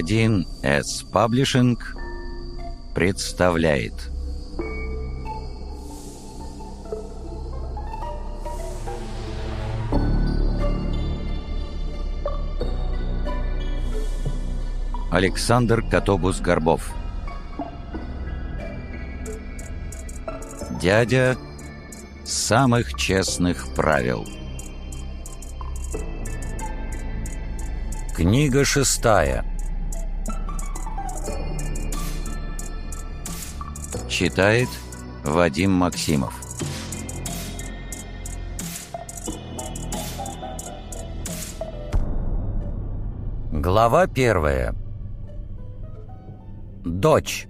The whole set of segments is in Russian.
1С Паблишинг представляет. Александр Котобус-Горбов Дядя самых честных правил. Книга шестая Читает Вадим Максимов. Глава первая. Дочь.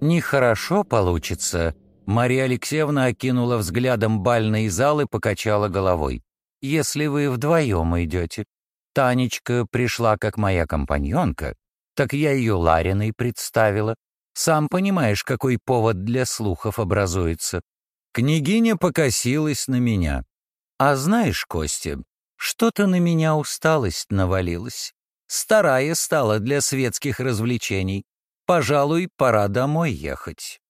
«Нехорошо получится», — Мария Алексеевна окинула взглядом бальный зал и покачала головой. «Если вы вдвоем идете. Танечка пришла как моя компаньонка, так я ее Лариной представила. Сам понимаешь, какой повод для слухов образуется». Княгиня покосилась на меня. «А знаешь, Костя, что-то на меня усталость навалилась. Старая стала для светских развлечений. Пожалуй, пора домой ехать.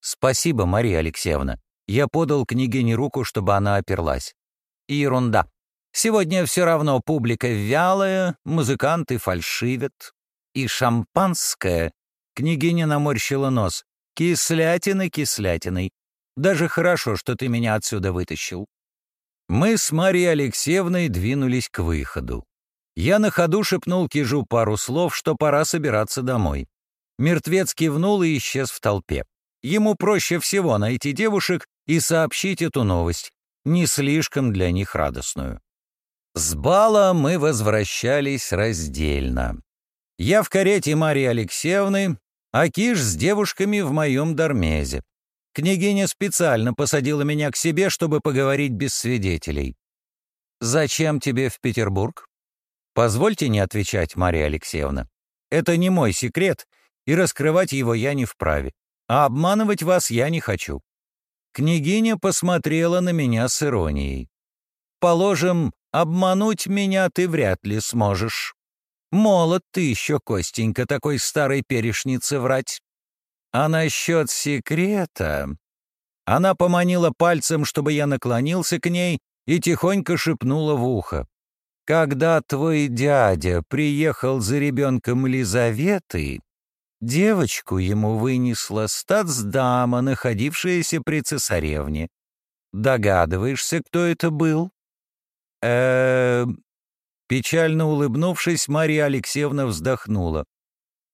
Спасибо, Мария Алексеевна. Я подал княгине руку, чтобы она оперлась. Ерунда. Сегодня все равно публика вялая, музыканты фальшивят. И шампанское. Княгиня наморщила нос. Кислятины кислятиной. Даже хорошо, что ты меня отсюда вытащил. Мы с Марией Алексеевной двинулись к выходу. Я на ходу шепнул Кижу пару слов, что пора собираться домой. Мертвец кивнул и исчез в толпе. Ему проще всего найти девушек и сообщить эту новость, не слишком для них радостную. С бала мы возвращались раздельно. Я в карете Марии Алексеевны, а Киш с девушками в моем дармезе. Княгиня специально посадила меня к себе, чтобы поговорить без свидетелей. «Зачем тебе в Петербург?» «Позвольте не отвечать, Мария Алексеевна. Это не мой секрет, и раскрывать его я не вправе. А обманывать вас я не хочу». Княгиня посмотрела на меня с иронией. «Положим, обмануть меня ты вряд ли сможешь. Молод ты еще, Костенька, такой старой перешницы врать. А насчет секрета...» Она поманила пальцем, чтобы я наклонился к ней, и тихонько шепнула в ухо. «Когда твой дядя приехал за ребенком Лизаветы, Девочку ему вынесла статсдама, находившаяся при цесаревне. Догадываешься, кто это был? э Печально улыбнувшись, Мария Алексеевна вздохнула.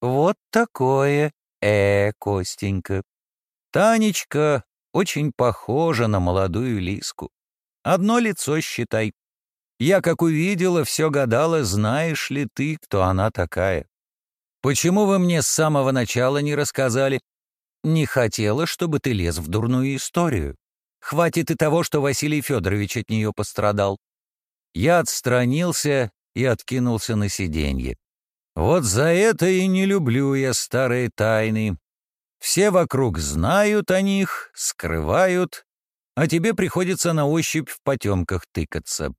«Вот такое, э, Костенька. Танечка очень похожа на молодую Лиску. Одно лицо, считай. Я, как увидела, все гадала, знаешь ли ты, кто она такая. Почему вы мне с самого начала не рассказали? Не хотела, чтобы ты лез в дурную историю. Хватит и того, что Василий Федорович от нее пострадал. Я отстранился и откинулся на сиденье. Вот за это и не люблю я старые тайны. Все вокруг знают о них, скрывают, а тебе приходится на ощупь в потемках тыкаться.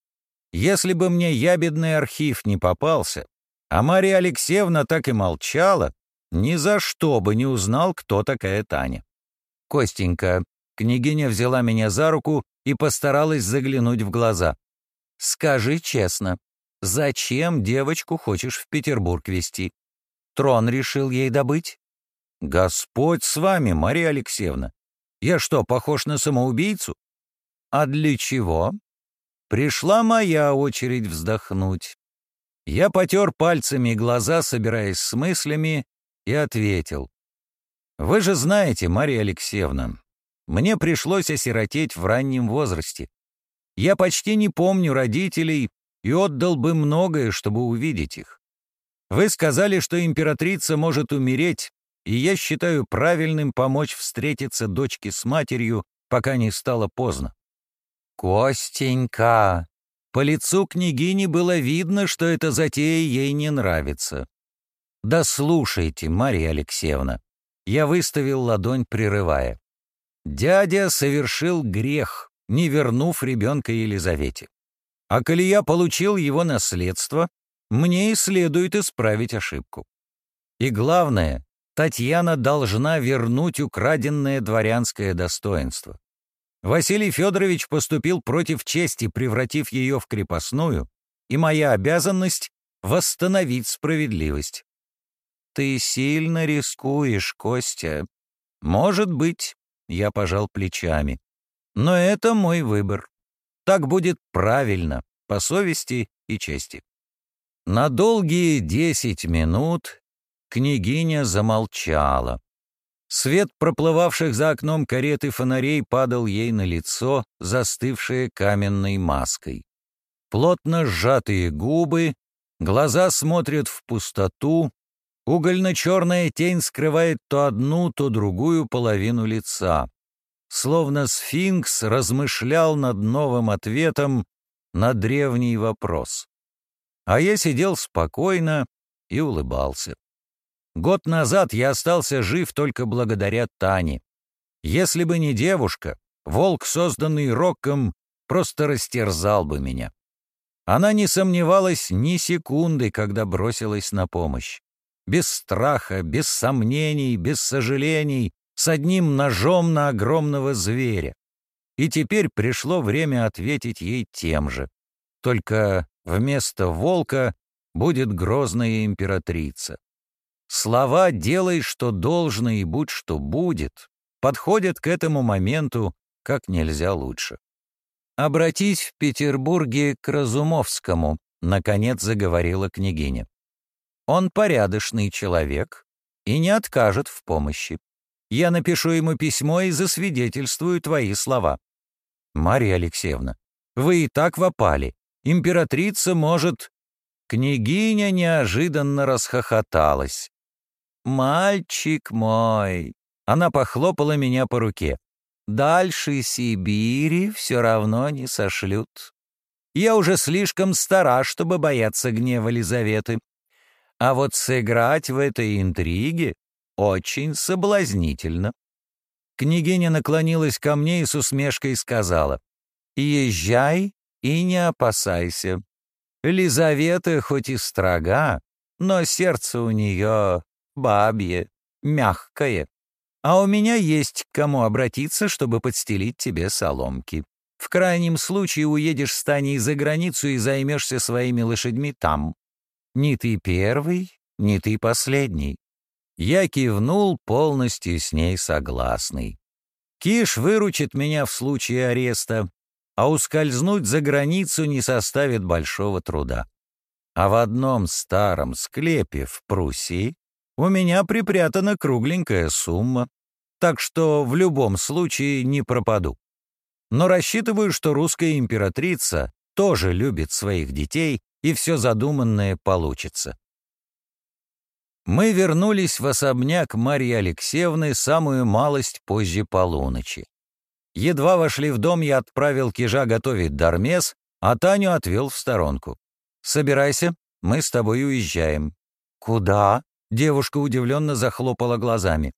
Если бы мне ябедный архив не попался, а Мария Алексеевна так и молчала, ни за что бы не узнал, кто такая Таня. «Костенька», княгиня взяла меня за руку и постаралась заглянуть в глаза. «Скажи честно, зачем девочку хочешь в Петербург везти? Трон решил ей добыть?» «Господь с вами, Мария Алексеевна! Я что, похож на самоубийцу?» «А для чего?» Пришла моя очередь вздохнуть. Я потер пальцами глаза, собираясь с мыслями, и ответил. «Вы же знаете, Мария Алексеевна, мне пришлось осиротеть в раннем возрасте. Я почти не помню родителей и отдал бы многое, чтобы увидеть их. Вы сказали, что императрица может умереть, и я считаю правильным помочь встретиться дочке с матерью, пока не стало поздно». «Костенька!» По лицу княгини было видно, что эта затея ей не нравится. «Да слушайте, Мария Алексеевна!» Я выставил ладонь, прерывая. «Дядя совершил грех, не вернув ребенка Елизавете. А коли я получил его наследство, мне и следует исправить ошибку. И главное, Татьяна должна вернуть украденное дворянское достоинство. Василий Федорович поступил против чести, превратив ее в крепостную, и моя обязанность — восстановить справедливость. Ты сильно рискуешь, Костя. Может быть, я пожал плечами. Но это мой выбор. Так будет правильно, по совести и чести. На долгие десять минут княгиня замолчала. Свет проплывавших за окном кареты фонарей падал ей на лицо, застывшее каменной маской. Плотно сжатые губы, глаза смотрят в пустоту, угольно-черная тень скрывает то одну, то другую половину лица. Словно сфинкс размышлял над новым ответом на древний вопрос. А я сидел спокойно и улыбался. Год назад я остался жив только благодаря Тане. Если бы не девушка, волк, созданный Роком, просто растерзал бы меня. Она не сомневалась ни секунды, когда бросилась на помощь. Без страха, без сомнений, без сожалений, с одним ножом на огромного зверя. И теперь пришло время ответить ей тем же. Только вместо волка будет грозная императрица. Слова «делай, что должно и будь, что будет» подходят к этому моменту как нельзя лучше. «Обратись в Петербурге к Разумовскому», — наконец заговорила княгиня. «Он порядочный человек и не откажет в помощи. Я напишу ему письмо и засвидетельствую твои слова». «Марья Алексеевна, вы и так вопали. Императрица может...» Княгиня неожиданно расхохоталась. «Мальчик мой!» Она похлопала меня по руке. «Дальше Сибири все равно не сошлют. Я уже слишком стара, чтобы бояться гнева Лизаветы. А вот сыграть в этой интриге очень соблазнительно». Княгиня наклонилась ко мне и с усмешкой сказала, «Езжай и не опасайся. Лизавета хоть и строга, но сердце у нее бабье, мягкое. А у меня есть к кому обратиться, чтобы подстелить тебе соломки. В крайнем случае уедешь с Таней за границу и займешься своими лошадьми там. Ни ты первый, ни ты последний». Я кивнул, полностью с ней согласный. Киш выручит меня в случае ареста, а ускользнуть за границу не составит большого труда. А в одном старом склепе в Пруссии у меня припрятана кругленькая сумма, так что в любом случае не пропаду. Но рассчитываю, что русская императрица тоже любит своих детей, и все задуманное получится. Мы вернулись в особняк Марьи Алексеевны самую малость позже полуночи. Едва вошли в дом, я отправил Кижа готовить дармес, а Таню отвел в сторонку. «Собирайся, мы с тобой уезжаем». «Куда?» Девушка удивленно захлопала глазами.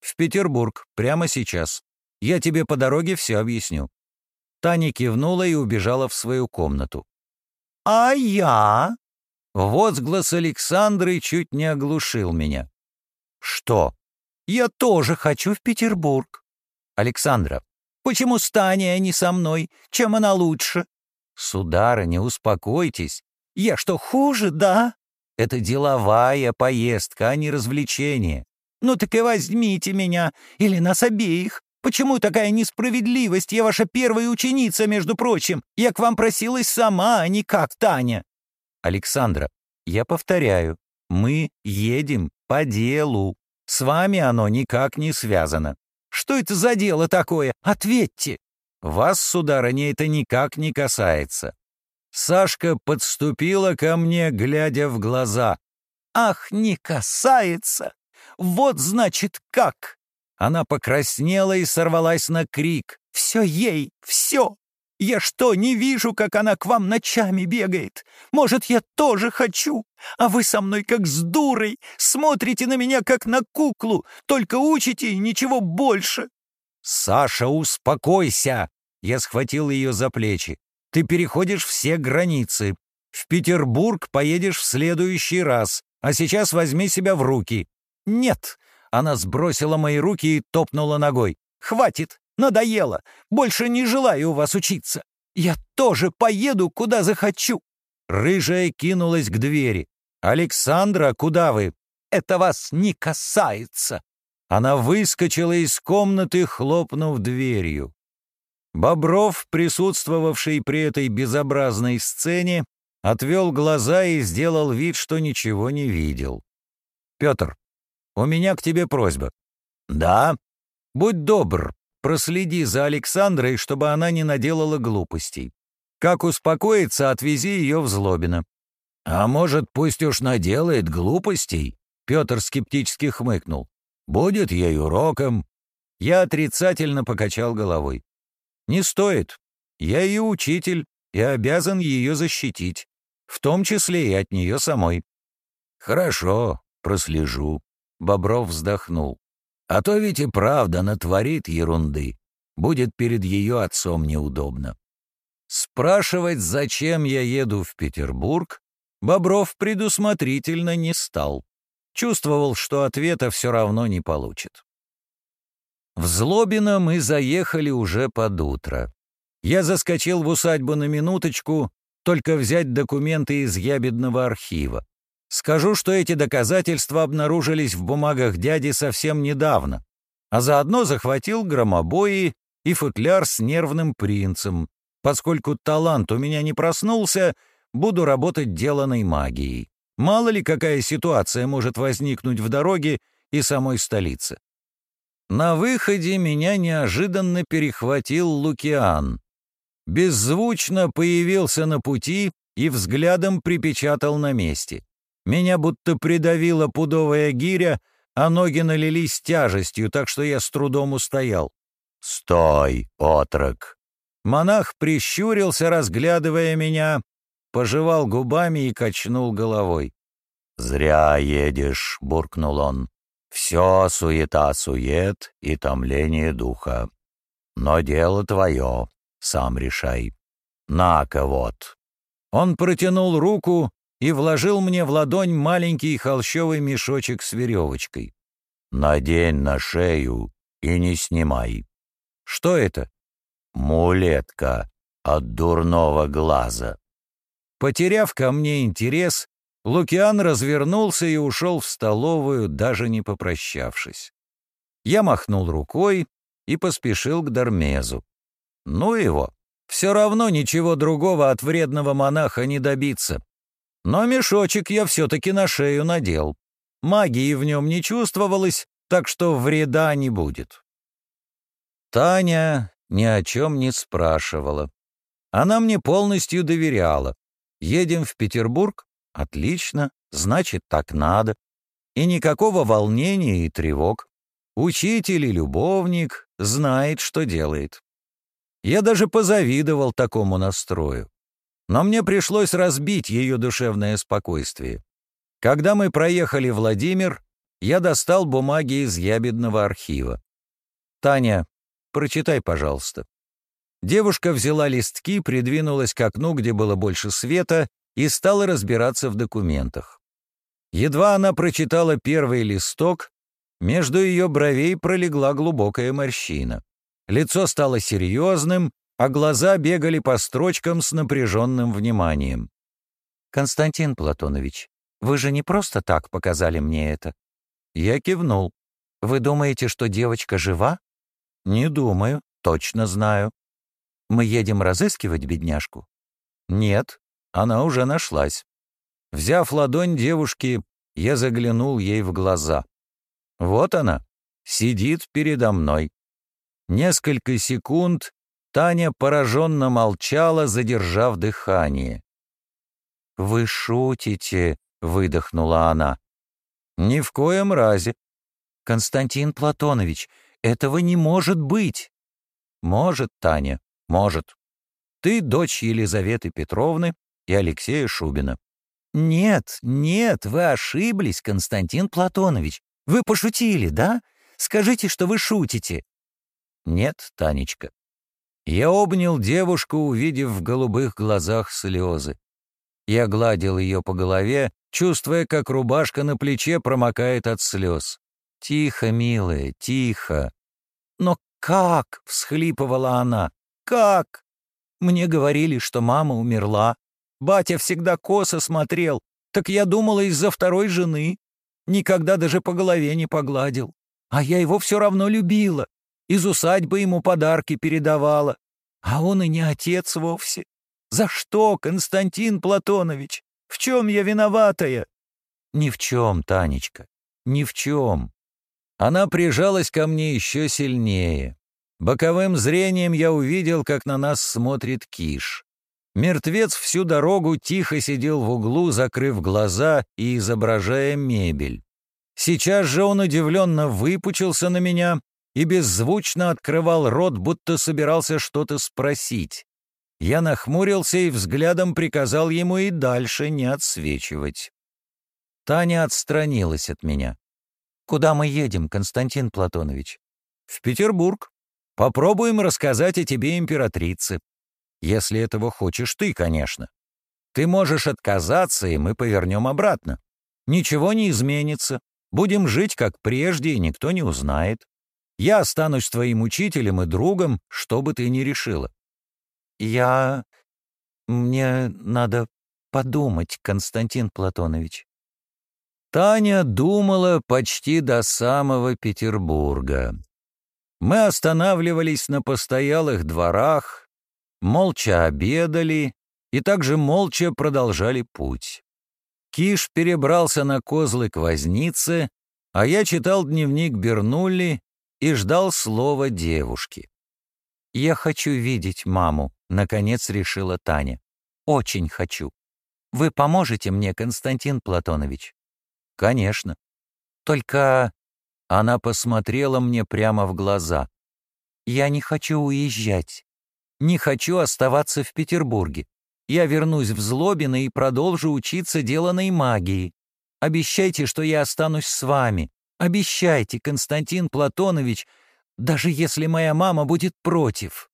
«В Петербург, прямо сейчас. Я тебе по дороге все объясню». Таня кивнула и убежала в свою комнату. «А я?» Возглас Александры чуть не оглушил меня. «Что?» «Я тоже хочу в Петербург». «Александра, почему с Таней, а не со мной? Чем она лучше?» «Сударыня, успокойтесь. Я что, хуже, да?» Это деловая поездка, а не развлечение. Ну так и возьмите меня, или нас обеих. Почему такая несправедливость? Я ваша первая ученица, между прочим. Я к вам просилась сама, а не как Таня. Александра, я повторяю, мы едем по делу. С вами оно никак не связано. Что это за дело такое? Ответьте. Вас, сударыня, это никак не касается. Сашка подступила ко мне, глядя в глаза. «Ах, не касается! Вот значит как!» Она покраснела и сорвалась на крик. «Все ей, все! Я что, не вижу, как она к вам ночами бегает? Может, я тоже хочу? А вы со мной как с дурой, смотрите на меня как на куклу, только учите и ничего больше!» «Саша, успокойся!» Я схватил ее за плечи. Ты переходишь все границы. В Петербург поедешь в следующий раз, а сейчас возьми себя в руки». «Нет!» — она сбросила мои руки и топнула ногой. «Хватит! Надоело! Больше не желаю у вас учиться! Я тоже поеду, куда захочу!» Рыжая кинулась к двери. «Александра, куда вы? Это вас не касается!» Она выскочила из комнаты, хлопнув дверью. Бобров, присутствовавший при этой безобразной сцене, отвел глаза и сделал вид, что ничего не видел. «Петр, у меня к тебе просьба». «Да?» «Будь добр, проследи за Александрой, чтобы она не наделала глупостей. Как успокоится, отвези ее в Злобино». «А может, пусть уж наделает глупостей?» Петр скептически хмыкнул. «Будет ей уроком». Я отрицательно покачал головой. «Не стоит. Я ее учитель и обязан ее защитить в том числе и от нее самой. «Хорошо, прослежу», — Бобров вздохнул. «А то ведь и правда натворит ерунды. Будет перед ее отцом неудобно». Спрашивать, зачем я еду в Петербург, Бобров предусмотрительно не стал. Чувствовал, что ответа все равно не получит. В Злобино мы заехали уже под утро. Я заскочил в усадьбу на минуточку, только взять документы из ябедного архива. Скажу, что эти доказательства обнаружились в бумагах дяди совсем недавно, а заодно захватил громобои и футляр с нервным принцем. Поскольку талант у меня не проснулся, буду работать деланной магией. Мало ли какая ситуация может возникнуть в дороге и самой столице. На выходе меня неожиданно перехватил Лукиан беззвучно появился на пути и взглядом припечатал на месте. Меня будто придавила пудовая гиря, а ноги налились тяжестью, так что я с трудом устоял. «Стой, отрок!» Монах прищурился, разглядывая меня, пожевал губами и качнул головой. «Зря едешь», — буркнул он. «Все суета-сует и томление духа. Но дело твое, сам решай. На-ка вот». Он протянул руку и вложил мне в ладонь маленький холщовый мешочек с веревочкой. «Надень на шею и не снимай». «Что это?» «Мулетка от дурного глаза». Потеряв ко мне интерес, Лукиан развернулся и ушел в столовую, даже не попрощавшись. Я махнул рукой и поспешил к Дармезу. Ну его, все равно ничего другого от вредного монаха не добиться. Но мешочек я все-таки на шею надел. Магии в нем не чувствовалось, так что вреда не будет. Таня ни о чем не спрашивала. Она мне полностью доверяла. Едем в Петербург? Отлично, значит, так надо. И никакого волнения и тревог. Учитель и любовник знает, что делает. Я даже позавидовал такому настрою. Но мне пришлось разбить ее душевное спокойствие. Когда мы проехали Владимир, я достал бумаги из ябедного архива. «Таня, прочитай, пожалуйста». Девушка взяла листки, придвинулась к окну, где было больше света, и стала разбираться в документах. Едва она прочитала первый листок, между ее бровей пролегла глубокая морщина. Лицо стало серьезным, а глаза бегали по строчкам с напряженным вниманием. «Константин Платонович, вы же не просто так показали мне это?» Я кивнул. «Вы думаете, что девочка жива?» «Не думаю, точно знаю». «Мы едем разыскивать бедняжку?» «Нет, она уже нашлась». Взяв ладонь девушки, я заглянул ей в глаза. Вот она, сидит передо мной. Несколько секунд Таня пораженно молчала, задержав дыхание. «Вы шутите», — выдохнула она. «Ни в коем разе». «Константин Платонович, этого не может быть». «Может, Таня, может. Ты дочь Елизаветы Петровны и Алексея Шубина». «Нет, нет, вы ошиблись, Константин Платонович. Вы пошутили, да? Скажите, что вы шутите. «Нет, Танечка». Я обнял девушку, увидев в голубых глазах слезы. Я гладил ее по голове, чувствуя, как рубашка на плече промокает от слез. «Тихо, милая, тихо». «Но как?» — всхлипывала она. «Как?» Мне говорили, что мама умерла. Батя всегда косо смотрел. Так я думала из-за второй жены. Никогда даже по голове не погладил. А я его все равно любила. Из усадьбы ему подарки передавала. А он и не отец вовсе. За что, Константин Платонович? В чем я виноватая? Ни в чем, Танечка, ни в чем. Она прижалась ко мне еще сильнее. Боковым зрением я увидел, как на нас смотрит Киш. Мертвец всю дорогу тихо сидел в углу, закрыв глаза и изображая мебель. Сейчас же он удивленно выпучился на меня и беззвучно открывал рот, будто собирался что-то спросить. Я нахмурился и взглядом приказал ему и дальше не отсвечивать. Таня отстранилась от меня. «Куда мы едем, Константин Платонович?» «В Петербург. Попробуем рассказать о тебе императрице. Если этого хочешь ты, конечно. Ты можешь отказаться, и мы повернем обратно. Ничего не изменится. Будем жить, как прежде, и никто не узнает. Я останусь твоим учителем и другом, что бы ты ни решила. Я... Мне надо подумать, Константин Платонович. Таня думала почти до самого Петербурга. Мы останавливались на постоялых дворах, молча обедали и также молча продолжали путь. Киш перебрался на козлы к вознице, а я читал дневник Бернулли и ждал слова девушки. «Я хочу видеть маму», — наконец решила Таня. «Очень хочу. Вы поможете мне, Константин Платонович?» «Конечно. Только...» Она посмотрела мне прямо в глаза. «Я не хочу уезжать. Не хочу оставаться в Петербурге. Я вернусь в Злобино и продолжу учиться деланной магии. Обещайте, что я останусь с вами. Обещайте, Константин Платонович, даже если моя мама будет против».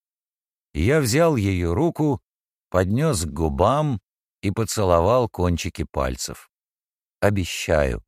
Я взял ее руку, поднес к губам и поцеловал кончики пальцев. «Обещаю»,